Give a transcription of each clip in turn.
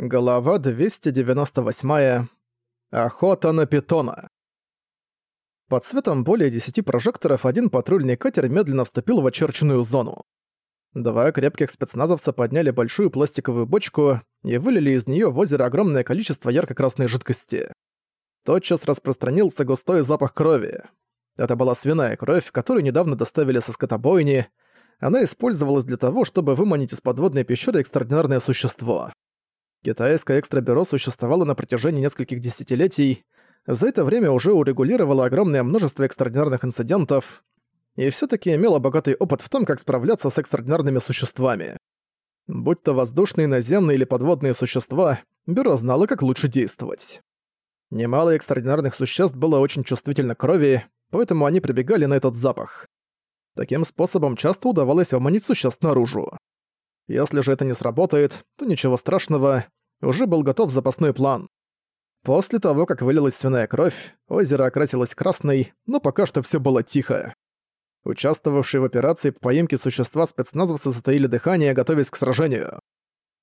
Глава 298. Охота на питона. Под светом более десяти прожекторов один патрульный катер медленно вступил в очерченную зону. Два крепких спецназовца подняли большую пластиковую бочку и вылили из нее в озеро огромное количество ярко-красной жидкости. Тотчас распространился густой запах крови. Это была свиная кровь, которую недавно доставили со скотобойни. Она использовалась для того, чтобы выманить из подводной пещеры экстраординарное существо. Китайское экстрабюро существовало на протяжении нескольких десятилетий, за это время уже урегулировало огромное множество экстраординарных инцидентов и все таки имело богатый опыт в том, как справляться с экстраординарными существами. Будь то воздушные, наземные или подводные существа, бюро знало, как лучше действовать. Немало экстраординарных существ было очень чувствительно к крови, поэтому они прибегали на этот запах. Таким способом часто удавалось выманить существ наружу. Если же это не сработает, то ничего страшного, уже был готов запасной план. После того, как вылилась свиная кровь, озеро окрасилось красной, но пока что все было тихо. Участвовавшие в операции по поимке существа спецназовцы затаили дыхание, готовясь к сражению.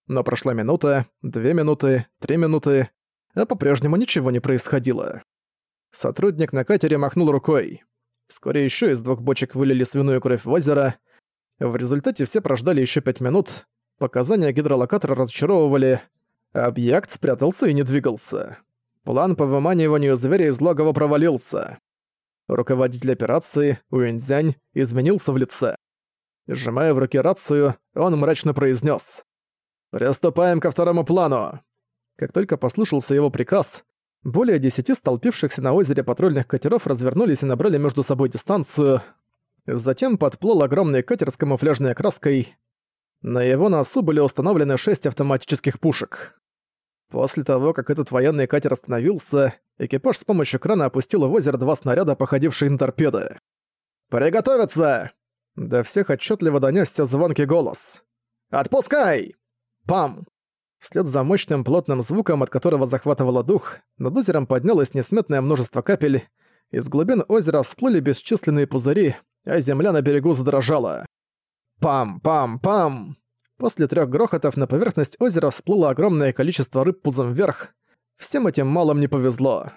Но прошла минута, две минуты, три минуты, а по-прежнему ничего не происходило. Сотрудник на катере махнул рукой. Вскоре еще из двух бочек вылили свиную кровь в озеро, в результате все прождали еще пять минут, показания гидролокатора разочаровывали, объект спрятался и не двигался. План по выманиванию зверя из логова провалился. Руководитель операции, Уэнзянь, изменился в лице. Сжимая в руке рацию, он мрачно произнес: «Приступаем ко второму плану!» Как только послушался его приказ, более десяти столпившихся на озере патрульных катеров развернулись и набрали между собой дистанцию — Затем подплыл огромный катер с камуфляжной окраской. На его носу были установлены шесть автоматических пушек. После того, как этот военный катер остановился, экипаж с помощью крана опустил в озеро два снаряда, походившие на торпеды. «Приготовиться!» До всех отчетливо донесся звонкий голос. «Отпускай!» Пам! Вслед за мощным плотным звуком, от которого захватывало дух, над озером поднялось несметное множество капель, из глубин озера всплыли бесчисленные пузыри, а земля на берегу задрожала. Пам-пам-пам! После трех грохотов на поверхность озера всплыло огромное количество рыб пузом вверх. Всем этим малым не повезло.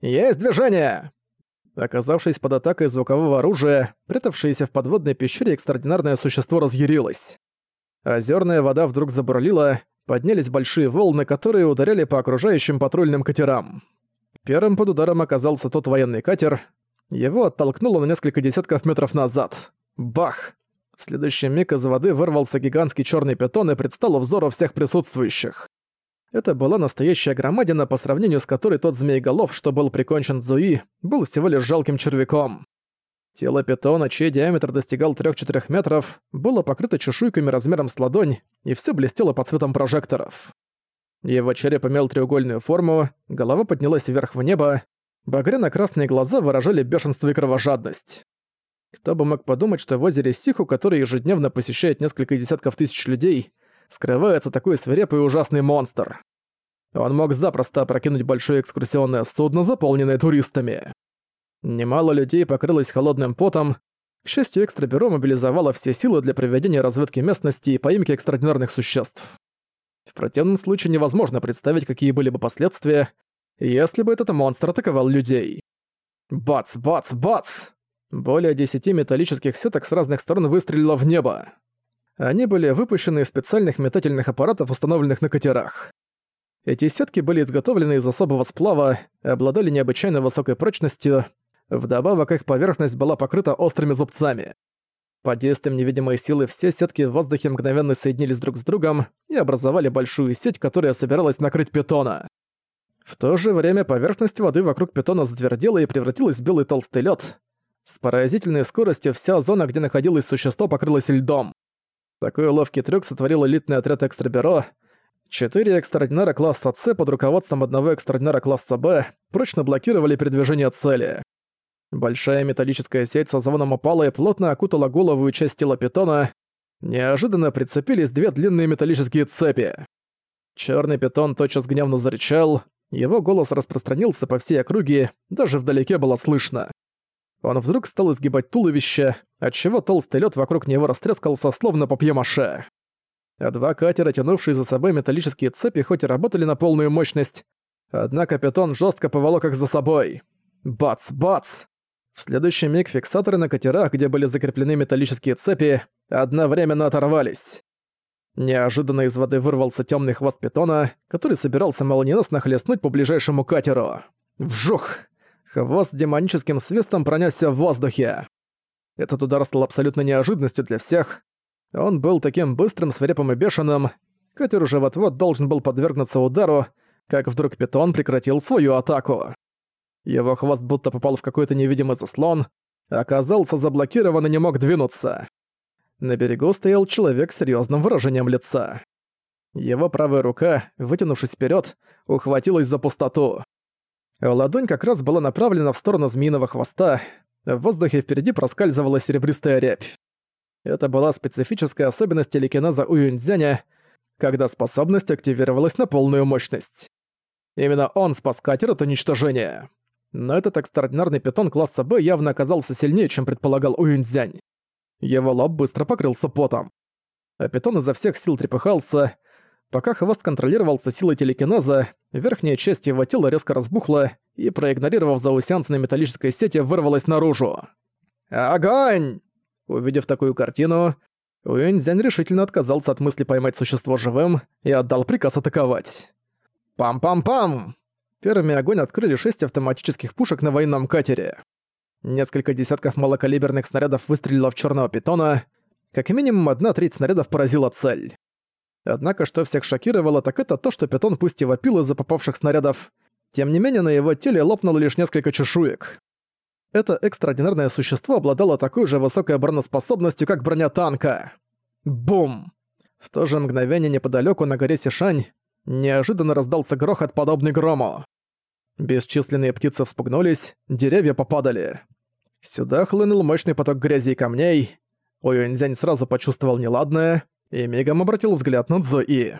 «Есть движение!» Оказавшись под атакой звукового оружия, прятавшееся в подводной пещере экстраординарное существо разъярилось. Озерная вода вдруг забурлила, поднялись большие волны, которые ударяли по окружающим патрульным катерам. Первым под ударом оказался тот военный катер, его оттолкнуло на несколько десятков метров назад. Бах! В следующий миг из воды вырвался гигантский черный питон и предстал взору всех присутствующих. Это была настоящая громадина, по сравнению с которой тот змееголов, что был прикончен Зуи, был всего лишь жалким червяком. Тело питона, чей диаметр достигал 3-4 метров, было покрыто чешуйками размером с ладонь, и все блестело под светом прожекторов. Его череп имел треугольную форму, голова поднялась вверх в небо, Багряно-красные глаза выражали бешенство и кровожадность. Кто бы мог подумать, что в озере Сиху, который ежедневно посещает несколько десятков тысяч людей, скрывается такой свирепый и ужасный монстр. Он мог запросто опрокинуть большое экскурсионное судно, заполненное туристами. Немало людей покрылось холодным потом. К счастью, экстрабюро мобилизовало все силы для проведения разведки местности и поимки экстраординарных существ. В противном случае невозможно представить, какие были бы последствия, если бы этот монстр атаковал людей. Бац, бац, бац! Более десяти металлических сеток с разных сторон выстрелило в небо. Они были выпущены из специальных метательных аппаратов, установленных на катерах. Эти сетки были изготовлены из особого сплава обладали необычайно высокой прочностью, вдобавок их поверхность была покрыта острыми зубцами. Под действием невидимой силы все сетки в воздухе мгновенно соединились друг с другом и образовали большую сеть, которая собиралась накрыть питона. В то же время поверхность воды вокруг питона затвердела и превратилась в белый толстый лед. С поразительной скоростью вся зона, где находилось существо, покрылась льдом. Такой ловкий трюк сотворил элитный отряд экстрабюро. Четыре экстраординара класса С под руководством одного экстраординара класса Б прочно блокировали передвижение цели. Большая металлическая сеть со звоном упала и плотно окутала голову и часть тела питона. Неожиданно прицепились две длинные металлические цепи. Черный питон тотчас гневно зарычал, его голос распространился по всей округе, даже вдалеке было слышно. Он вдруг стал изгибать туловище, отчего толстый лед вокруг него растрескался словно папье-маше. а два катера, тянувшие за собой металлические цепи, хоть и работали на полную мощность, однако питон жестко поволок их за собой. Бац, бац! В следующий миг фиксаторы на катерах, где были закреплены металлические цепи, одновременно оторвались. Неожиданно из воды вырвался темный хвост питона, который собирался молниеносно хлестнуть по ближайшему катеру. Вжух! Хвост с демоническим свистом пронесся в воздухе. Этот удар стал абсолютно неожиданностью для всех. Он был таким быстрым, свирепым и бешеным. Катер уже вот-вот должен был подвергнуться удару, как вдруг питон прекратил свою атаку. Его хвост будто попал в какой-то невидимый заслон, оказался заблокирован и не мог двинуться. На берегу стоял человек с серьёзным выражением лица. Его правая рука, вытянувшись вперед, ухватилась за пустоту. Ладонь как раз была направлена в сторону змеиного хвоста, в воздухе впереди проскальзывала серебристая рябь. Это была специфическая особенность телекинеза Уюньцзяня, когда способность активировалась на полную мощность. Именно он спас катер от уничтожения. Но этот экстраординарный питон класса Б явно оказался сильнее, чем предполагал Уюньцзянь. Его лоб быстро покрылся потом. А питон изо всех сил трепыхался. Пока хвост контролировался силой телекинеза, верхняя часть его тела резко разбухла и, проигнорировав заусянцы на металлической сети, вырвалась наружу. «Огонь!» Увидев такую картину, Уэнзянь решительно отказался от мысли поймать существо живым и отдал приказ атаковать. «Пам-пам-пам!» Первыми огонь открыли шесть автоматических пушек на военном катере. Несколько десятков малокалиберных снарядов выстрелило в черного питона, как минимум одна треть снарядов поразила цель. Однако, что всех шокировало, так это то, что питон пусть и вопил из-за попавших снарядов, тем не менее на его теле лопнуло лишь несколько чешуек это экстраординарное существо обладало такой же высокой обороноспособностью, как броня танка. Бум! В то же мгновение неподалеку на горе Сишань неожиданно раздался грохот, подобный грому. Бесчисленные птицы вспугнулись, деревья попадали. Сюда хлынул мощный поток грязи и камней. Уюньзянь сразу почувствовал неладное и мигом обратил взгляд на Цзуи.